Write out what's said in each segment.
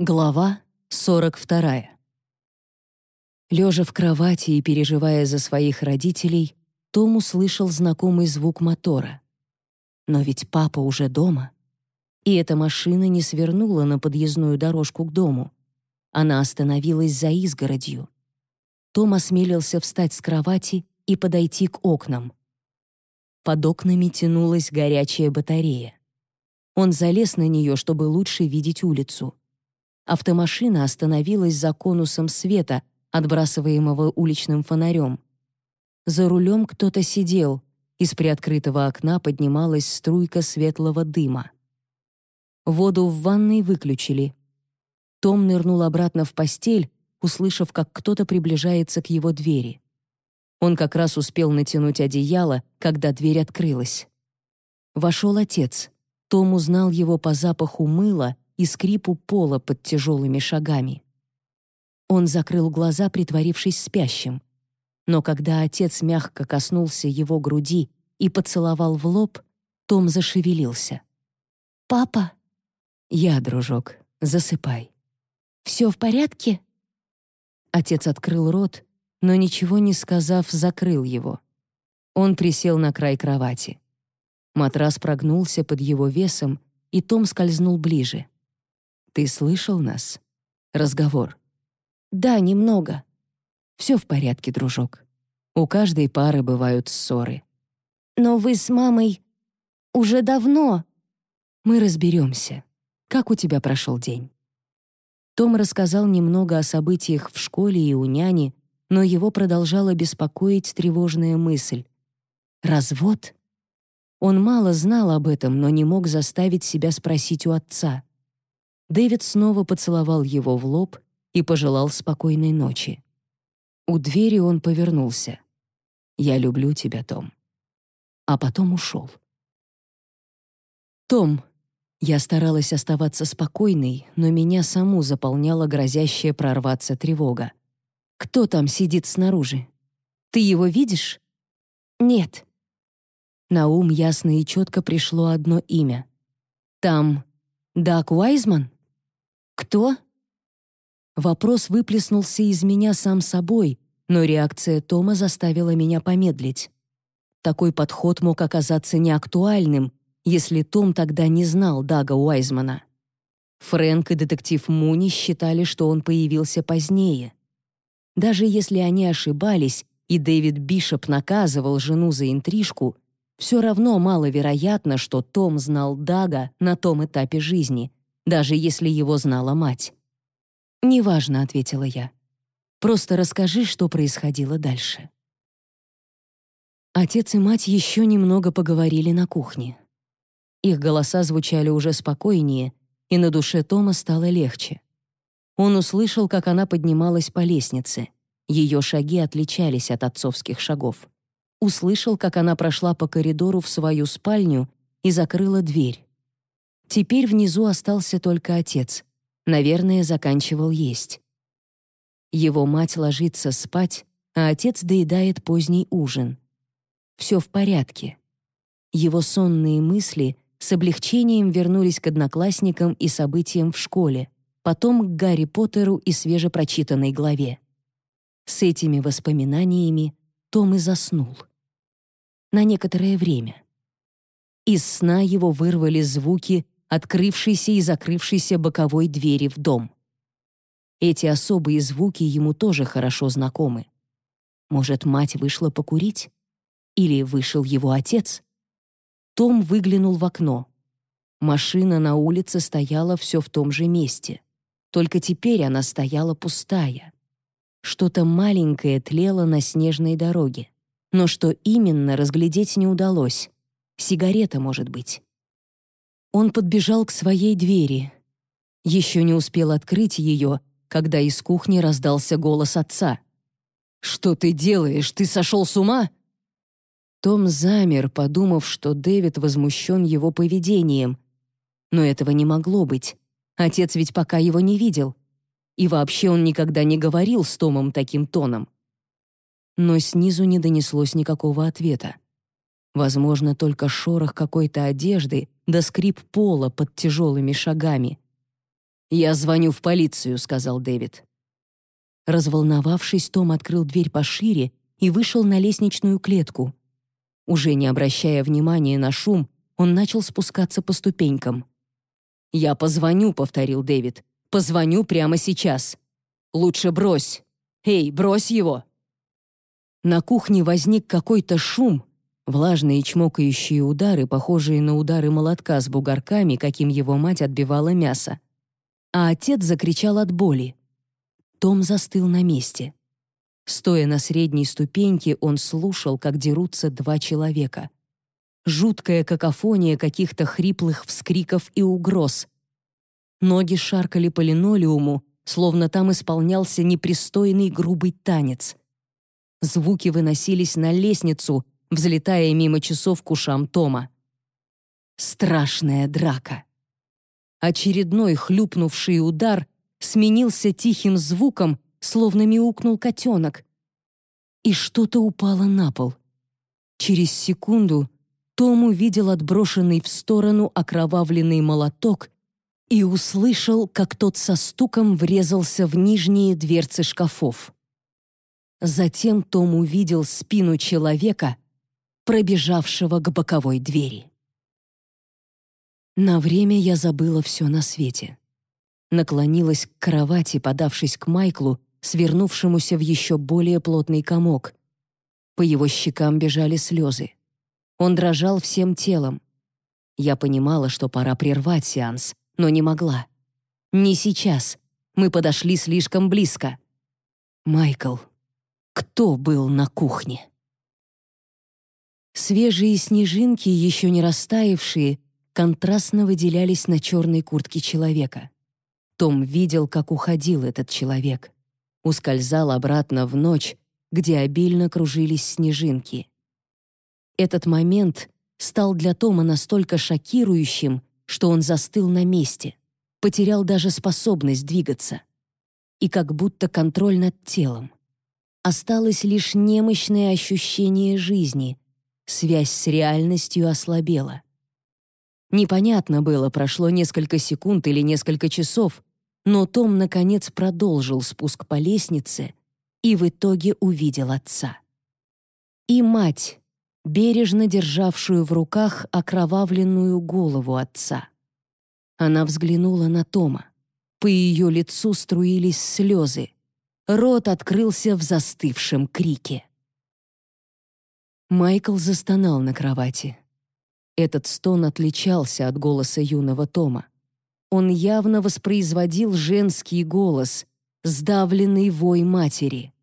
Глава 42. Лежа в кровати и переживая за своих родителей, Том услышал знакомый звук мотора. Но ведь папа уже дома. И эта машина не свернула на подъездную дорожку к дому. Она остановилась за изгородью. Том осмелился встать с кровати и подойти к окнам. Под окнами тянулась горячая батарея. Он залез на нее, чтобы лучше видеть улицу. Автомашина остановилась за конусом света, отбрасываемого уличным фонарем. За рулем кто-то сидел, из приоткрытого окна поднималась струйка светлого дыма. Воду в ванной выключили. Том нырнул обратно в постель, услышав, как кто-то приближается к его двери. Он как раз успел натянуть одеяло, когда дверь открылась. Вошел отец. Том узнал его по запаху мыла и скрипу пола под тяжелыми шагами. Он закрыл глаза, притворившись спящим. Но когда отец мягко коснулся его груди и поцеловал в лоб, том зашевелился. «Папа?» «Я, дружок, засыпай». «Все в порядке?» Отец открыл рот, но, ничего не сказав, закрыл его. Он присел на край кровати. Матрас прогнулся под его весом, и Том скользнул ближе. Ты слышал нас? Разговор. Да, немного. Все в порядке, дружок. У каждой пары бывают ссоры. Но вы с мамой уже давно. Мы разберемся. Как у тебя прошел день? Том рассказал немного о событиях в школе и у няни, но его продолжала беспокоить тревожная мысль. Развод? Он мало знал об этом, но не мог заставить себя спросить у отца. Дэвид снова поцеловал его в лоб и пожелал спокойной ночи. У двери он повернулся. «Я люблю тебя, Том». А потом ушел. «Том». Я старалась оставаться спокойной, но меня саму заполняла грозящая прорваться тревога. «Кто там сидит снаружи? Ты его видишь?» «Нет». На ум ясно и четко пришло одно имя. «Там Дак Уайзман?» «Кто?» Вопрос выплеснулся из меня сам собой, но реакция Тома заставила меня помедлить. Такой подход мог оказаться неактуальным, если Том тогда не знал Дага Уайзмана. Фрэнк и детектив Муни считали, что он появился позднее. Даже если они ошибались, и Дэвид Бишоп наказывал жену за интрижку, все равно маловероятно, что Том знал Дага на том этапе жизни, даже если его знала мать. «Неважно», — ответила я. «Просто расскажи, что происходило дальше». Отец и мать еще немного поговорили на кухне. Их голоса звучали уже спокойнее, и на душе Тома стало легче. Он услышал, как она поднималась по лестнице. Ее шаги отличались от отцовских шагов. Услышал, как она прошла по коридору в свою спальню и закрыла дверь. Теперь внизу остался только отец. Наверное, заканчивал есть. Его мать ложится спать, а отец доедает поздний ужин. Все в порядке. Его сонные мысли с облегчением вернулись к одноклассникам и событиям в школе, потом к Гарри Поттеру и свежепрочитанной главе. С этими воспоминаниями Том и заснул. На некоторое время. Из сна его вырвали звуки открывшейся и закрывшейся боковой двери в дом. Эти особые звуки ему тоже хорошо знакомы. Может, мать вышла покурить? Или вышел его отец? Том выглянул в окно. Машина на улице стояла все в том же месте. Только теперь она стояла пустая. Что-то маленькое тлело на снежной дороге. Но что именно, разглядеть не удалось. Сигарета, может быть. Он подбежал к своей двери. Еще не успел открыть ее, когда из кухни раздался голос отца. «Что ты делаешь? Ты сошел с ума?» Том замер, подумав, что Дэвид возмущен его поведением. Но этого не могло быть. Отец ведь пока его не видел. И вообще он никогда не говорил с Томом таким тоном. Но снизу не донеслось никакого ответа. Возможно, только шорох какой-то одежды да скрип пола под тяжелыми шагами. «Я звоню в полицию», — сказал Дэвид. Разволновавшись, Том открыл дверь пошире и вышел на лестничную клетку. Уже не обращая внимания на шум, он начал спускаться по ступенькам. «Я позвоню», — повторил Дэвид. «Позвоню прямо сейчас. Лучше брось. Эй, брось его!» На кухне возник какой-то шум, влажные чмокающие удары, похожие на удары молотка с бугорками, каким его мать отбивала мясо. А отец закричал от боли. Том застыл на месте. Стоя на средней ступеньке, он слушал, как дерутся два человека. Жуткая какофония каких-то хриплых вскриков и угроз. Ноги шаркали по линолеуму, словно там исполнялся непристойный грубый танец. Звуки выносились на лестницу, взлетая мимо часов к ушам Тома. Страшная драка. Очередной хлюпнувший удар сменился тихим звуком, словно мяукнул котенок. И что-то упало на пол. Через секунду Том увидел отброшенный в сторону окровавленный молоток и услышал, как тот со стуком врезался в нижние дверцы шкафов. Затем Том увидел спину человека, пробежавшего к боковой двери. На время я забыла все на свете. Наклонилась к кровати, подавшись к Майклу, свернувшемуся в еще более плотный комок. По его щекам бежали слезы. Он дрожал всем телом. Я понимала, что пора прервать сеанс, но не могла. Не сейчас. Мы подошли слишком близко. Майкл, кто был на кухне? Свежие снежинки, еще не растаявшие, контрастно выделялись на черной куртке человека. Том видел, как уходил этот человек. Ускользал обратно в ночь, где обильно кружились снежинки. Этот момент стал для Тома настолько шокирующим, что он застыл на месте, потерял даже способность двигаться. И как будто контроль над телом. Осталось лишь немощное ощущение жизни, связь с реальностью ослабела. Непонятно было, прошло несколько секунд или несколько часов, но Том, наконец, продолжил спуск по лестнице и в итоге увидел отца. И мать, бережно державшую в руках окровавленную голову отца. Она взглянула на Тома. По ее лицу струились слезы. Рот открылся в застывшем крике. Майкл застонал на кровати. Этот стон отличался от голоса юного Тома. Он явно воспроизводил женский голос, сдавленный вой матери.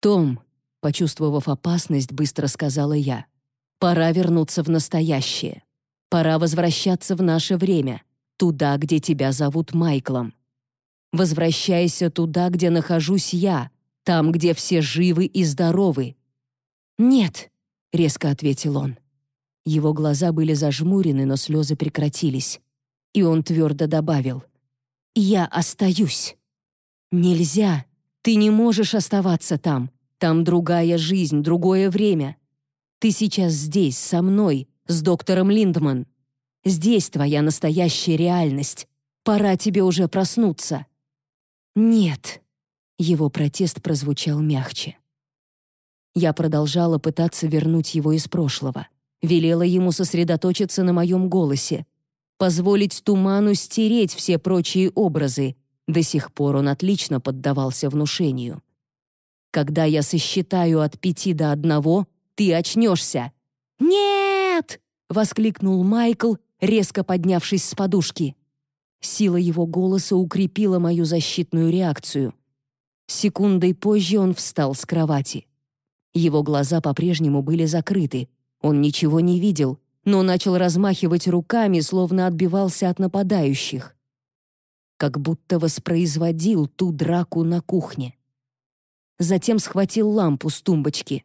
«Том», почувствовав опасность, быстро сказала я, «пора вернуться в настоящее. Пора возвращаться в наше время, туда, где тебя зовут Майклом. Возвращайся туда, где нахожусь я, там, где все живы и здоровы». «Нет», — резко ответил он. Его глаза были зажмурены, но слезы прекратились. И он твердо добавил. «Я остаюсь». «Нельзя. Ты не можешь оставаться там. Там другая жизнь, другое время. Ты сейчас здесь, со мной, с доктором Линдман. Здесь твоя настоящая реальность. Пора тебе уже проснуться». «Нет». Его протест прозвучал мягче. Я продолжала пытаться вернуть его из прошлого велела ему сосредоточиться на моем голосе, позволить туману стереть все прочие образы. До сих пор он отлично поддавался внушению. «Когда я сосчитаю от пяти до одного, ты очнешься!» «Нет!» — воскликнул Майкл, резко поднявшись с подушки. Сила его голоса укрепила мою защитную реакцию. Секундой позже он встал с кровати. Его глаза по-прежнему были закрыты, он ничего не видел, но начал размахивать руками, словно отбивался от нападающих. Как будто воспроизводил ту драку на кухне. Затем схватил лампу с тумбочки.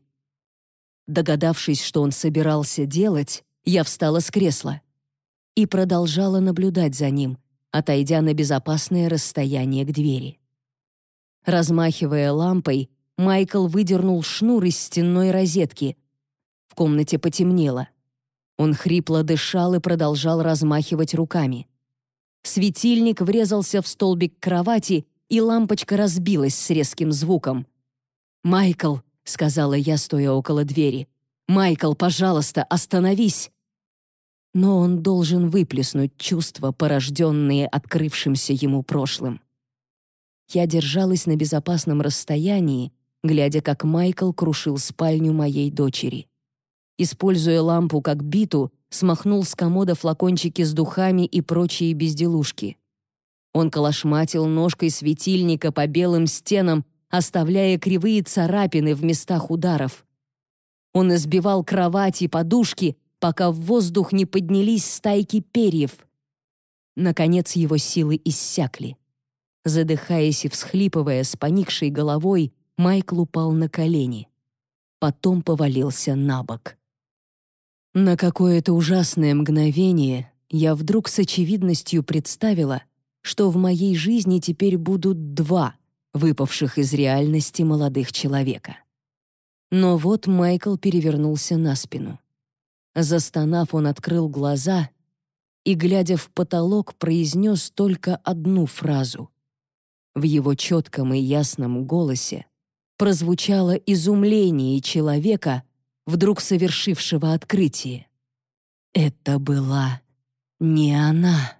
Догадавшись, что он собирался делать, я встала с кресла и продолжала наблюдать за ним, отойдя на безопасное расстояние к двери. Размахивая лампой, Майкл выдернул шнур из стенной розетки, в комнате потемнело. Он хрипло дышал и продолжал размахивать руками. Светильник врезался в столбик кровати, и лампочка разбилась с резким звуком. «Майкл», — сказала я, стоя около двери, — «Майкл, пожалуйста, остановись!» Но он должен выплеснуть чувства, порожденные открывшимся ему прошлым. Я держалась на безопасном расстоянии, глядя, как Майкл крушил спальню моей дочери. Используя лампу как биту, смахнул с комода флакончики с духами и прочие безделушки. Он колошматил ножкой светильника по белым стенам, оставляя кривые царапины в местах ударов. Он избивал кровати и подушки, пока в воздух не поднялись стайки перьев. Наконец его силы иссякли. Задыхаясь и всхлипывая с поникшей головой, Майкл упал на колени. Потом повалился на бок. На какое-то ужасное мгновение я вдруг с очевидностью представила, что в моей жизни теперь будут два выпавших из реальности молодых человека. Но вот Майкл перевернулся на спину. Застонав, он открыл глаза и, глядя в потолок, произнес только одну фразу. В его четком и ясном голосе прозвучало изумление человека, вдруг совершившего открытие. Это была не она.